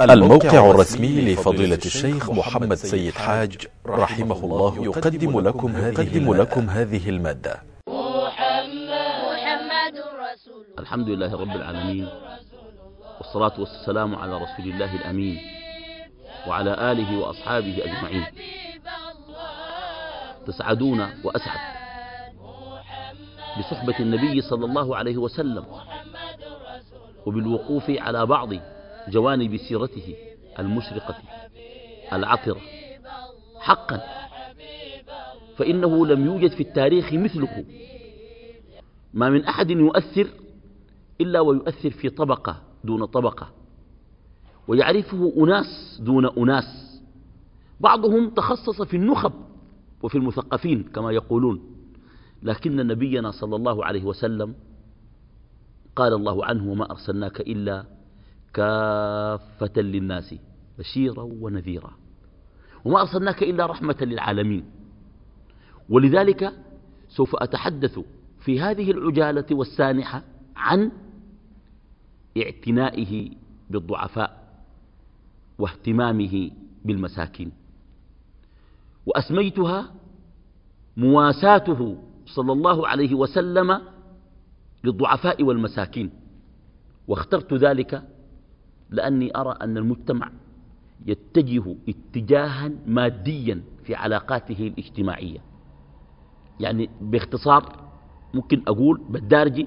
الموقع الرسمي لفضيلة الشيخ محمد سيد حاج رحمه الله يقدم لكم هذه, لكم هذه المادة. محمد رسول الله. الحمد لله رب العالمين والصلاة والسلام على رسول الله الأمين وعلى آله وأصحابه أجمعين. تسعدون وأسعد. بصحبة النبي صلى الله عليه وسلم وبالوقوف على بعض جوانب سيرته المشرقة العطرة. حقا فإنه لم يوجد في التاريخ مثله. ما من أحد يؤثر إلا ويؤثر في طبقة دون طبقة. ويعرفه أناس دون أناس. بعضهم تخصص في النخب وفي المثقفين كما يقولون. لكن نبينا صلى الله عليه وسلم قال الله عنه وما أرسلناك إلا كافة للناس بشيرا ونذيرا. وما أرسلناك إلا رحمة للعالمين. ولذلك سوف أتحدث في هذه العجالة والسانحة عن اعتنائه بالضعفاء واهتمامه بالمساكين. وأسميتها مواساته صلى الله عليه وسلم للضعفاء والمساكين. واخترت ذلك لأني أرى أن المجتمع يتجه اتجاها ماديا في علاقاته الاجتماعية. يعني باختصار ممكن أقول بالدارجي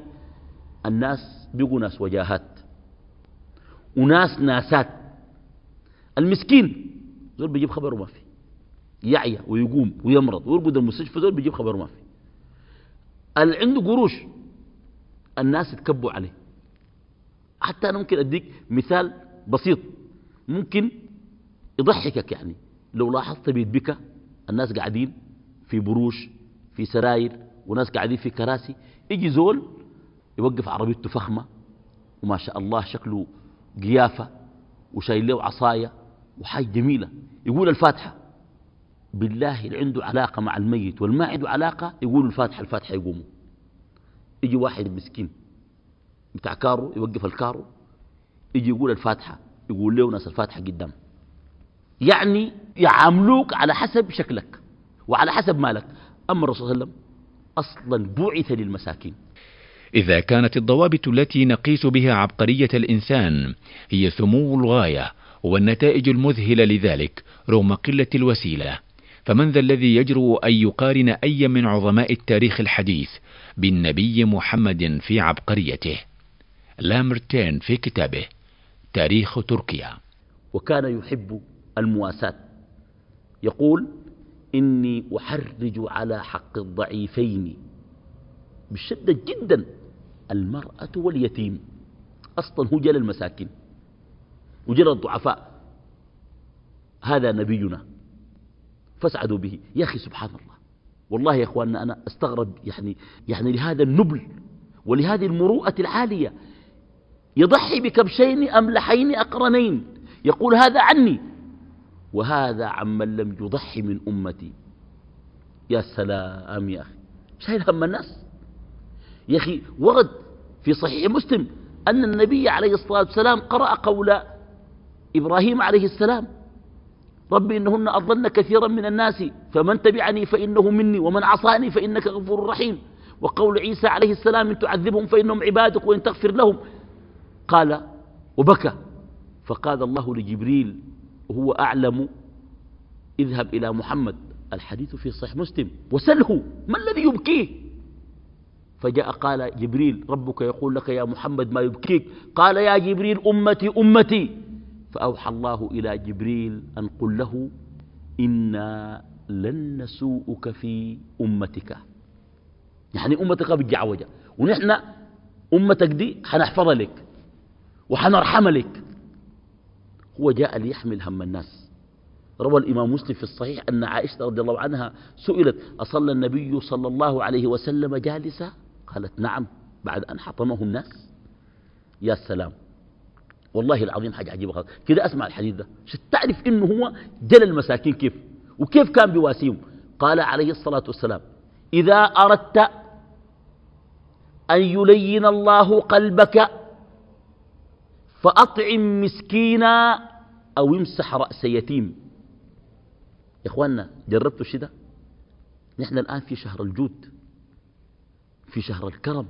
الناس بيقوا ناس وجاهات وناس ناسات. المسكين زول بيجيب خبر وما في. يعيا ويقوم ويمرض ويرقد المستشفى زول بيجيب خبر وما في. اللي عنده قروش الناس تكبوا عليه. حتى أنا ممكن أديك مثال بسيط. ممكن يضحكك يعني. لو لاحظت بيت بك الناس قاعدين في بروش في سراير وناس قاعدين في كراسي. يجي زول يوقف عربيته فخمة وما شاء الله شكله قيافة وشايل له عصاية وحاجة جميلة. يقول الفاتحة بالله اللي عنده علاقة مع الميت والما عنده علاقة يقول الفاتحة. الفاتحة يقوموا. يجي واحد مسكين بتاع كارو يوقف الكارو يجي يقول الفاتحة يقول له ناس الفاتحة قدام. يعني يعاملوك على حسب شكلك وعلى حسب مالك. أما الرسول صلى الله عليه وسلم أصلا بعث للمساكين. إذا كانت الضوابط التي نقيس بها عبقرية الإنسان هي سمو الغاية والنتائج المذهلة لذلك رغم قلة الوسيلة. فمن ذا الذي يجرؤ أن يقارن أي من عظماء التاريخ الحديث بالنبي محمد في عبقريته؟ لامرتين في كتابه تاريخ تركيا. وكان يحب المواساة. يقول إني أحرج على حق الضعيفين. بشدة جدا المرأة واليتيم. أصلا هو جل المساكين وجل الضعفاء. هذا نبينا. فاسعدوا به. يا أخي سبحان الله. والله يا أخواننا أنا أستغرب يعني, يعني لهذا النبل ولهذه المروءة العالية. يضحي بكبشين أملحين أقرنين. يقول هذا عني. وهذا عمن لم يضحي من أمتي. يا سلام يا أخي. شايل هم الناس. يا أخي ورد في صحيح مسلم أن النبي عليه الصلاة والسلام قرأ قول إبراهيم عليه السلام. رب إنهن أضلن كثيرا من الناس فمن تبعني فإنه مني ومن عصاني فإنك غفور رحيم. وقول عيسى عليه السلام إن تعذبهم فإنهم عبادك وإن تغفر لهم. قال وبكى. فقال الله لجبريل وهو أعلم اذهب إلى محمد. الحديث في صحيح مسلم. وسله ما الذي يبكيه؟ فجاء قال جبريل ربك يقول لك يا محمد ما يبكيك. قال يا جبريل أمتي أمتي. فأوحى الله إلى جبريل أن قل له إنا لن نسوءك في أمتك. يعني أمتك بالجعوجة ونحن أمتك دي حنحفظ لك. وحنرحم لك. هو جاء ليحمل هم الناس. روى الإمام مسلم في الصحيح أن عائشة رضي الله عنها سئلت أصلى النبي صلى الله عليه وسلم جالسة؟ قالت نعم بعد أن حطمه الناس. يا سلام. والله العظيم حاجة عجيبة خالص. كده أسمع الحديث ده. عشان تعرف إنه هو جل المساكين كيف؟ وكيف كان بيواسيهم قال عليه الصلاة والسلام إذا أردت أن يلين الله قلبك فأطعم مسكينا أو يمسح رأس يتيم. يا إخواننا جربتوا الشدة نحن الآن في شهر الجود في شهر الكرم.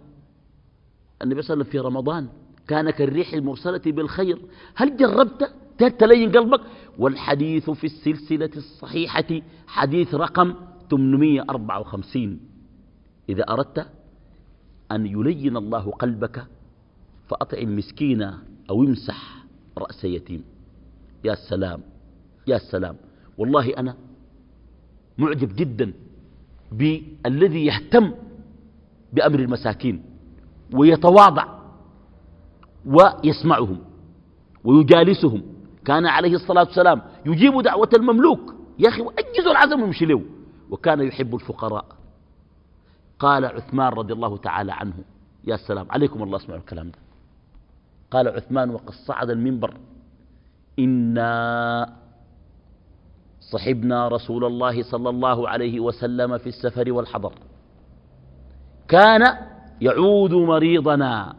النبي صلى الله عليه وسلم في رمضان كان كالريح المرسلة بالخير. هل جربت؟ تلين قلبك. والحديث في السلسلة الصحيحة حديث رقم 854 إذا أردت أن يلين الله قلبك فأطعم مسكينا أو امسح رأس يتيم. يا سلام يا سلام. والله أنا معجب جدا بالذي يهتم بأمر المساكين ويتواضع ويسمعهم ويجالسهم. كان عليه الصلاة والسلام يجيب دعوة المملوك. يا أخي وأجزوا العزم ومشي له. وكان يحب الفقراء. قال عثمان رضي الله تعالى عنه. يا سلام. عليكم الله اسمعوا الكلام ده. قال عثمان وقد صعد المنبر. إنا صحبنا رسول الله صلى الله عليه وسلم في السفر والحضر. كان يعود مريضنا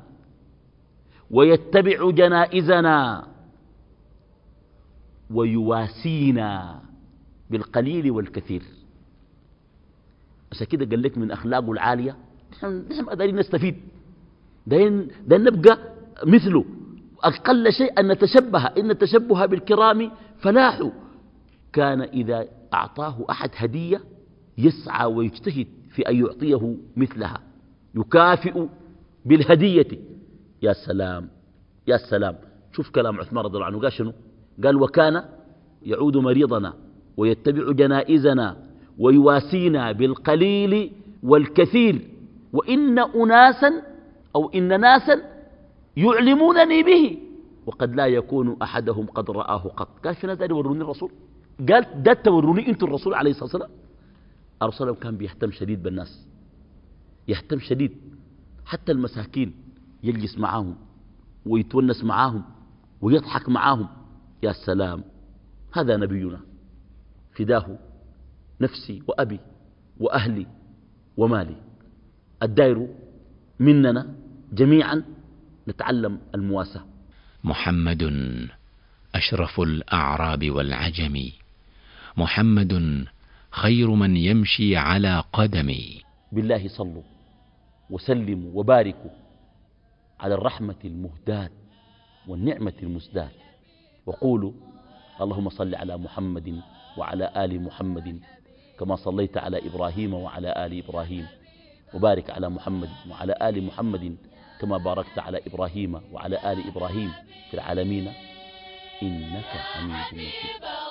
ويتبع جنائزنا ويواسينا بالقليل والكثير. عشان كده قال لك من أخلاقه العالية نحن ما دايرين نستفيد. دايرين نبقى مثله. أقل شيء أن نتشبه إن التشبه بالكرام فلاح. كان إذا أعطاه أحد هدية يسعى ويجتهد في أن يعطيه مثلها. يكافئ بالهدية. يا سلام يا سلام. شوف كلام عثمان رضي الله عنه. قال شنو؟ قال وكان يعود مريضنا ويتبع جنائزنا ويواسينا بالقليل والكثير. وإن أناسا أو إن ناسا يعلمونني به. وقد لا يكون أحدهم قد رآه قط. قال في ناس يوروني الرسول؟ قال ده توروني أنتم الرسول عليه الصلاة والسلام. الرسول كان بيهتم شديد بالناس. يهتم شديد. حتى المساكين يجلس معاهم ويتونس معاهم ويضحك معاهم. يا سلام هذا نبينا. فداه نفسي وأبي وأهلي ومالي. الدائر مننا جميعا نتعلم المواساة. محمد أشرف الأعراب والعجم. محمد خير من يمشي على قدمي بالله صلوا وسلموا وباركوا على الرحمة المهداة والنعمة المسداة. وقولوا اللهم صل على محمد وعلى آل محمد كما صليت على إبراهيم وعلى آل إبراهيم. وبارك على محمد وعلى آل محمد كما باركت على إبراهيم وعلى آل إبراهيم في العالمين إنك حميد مجيد.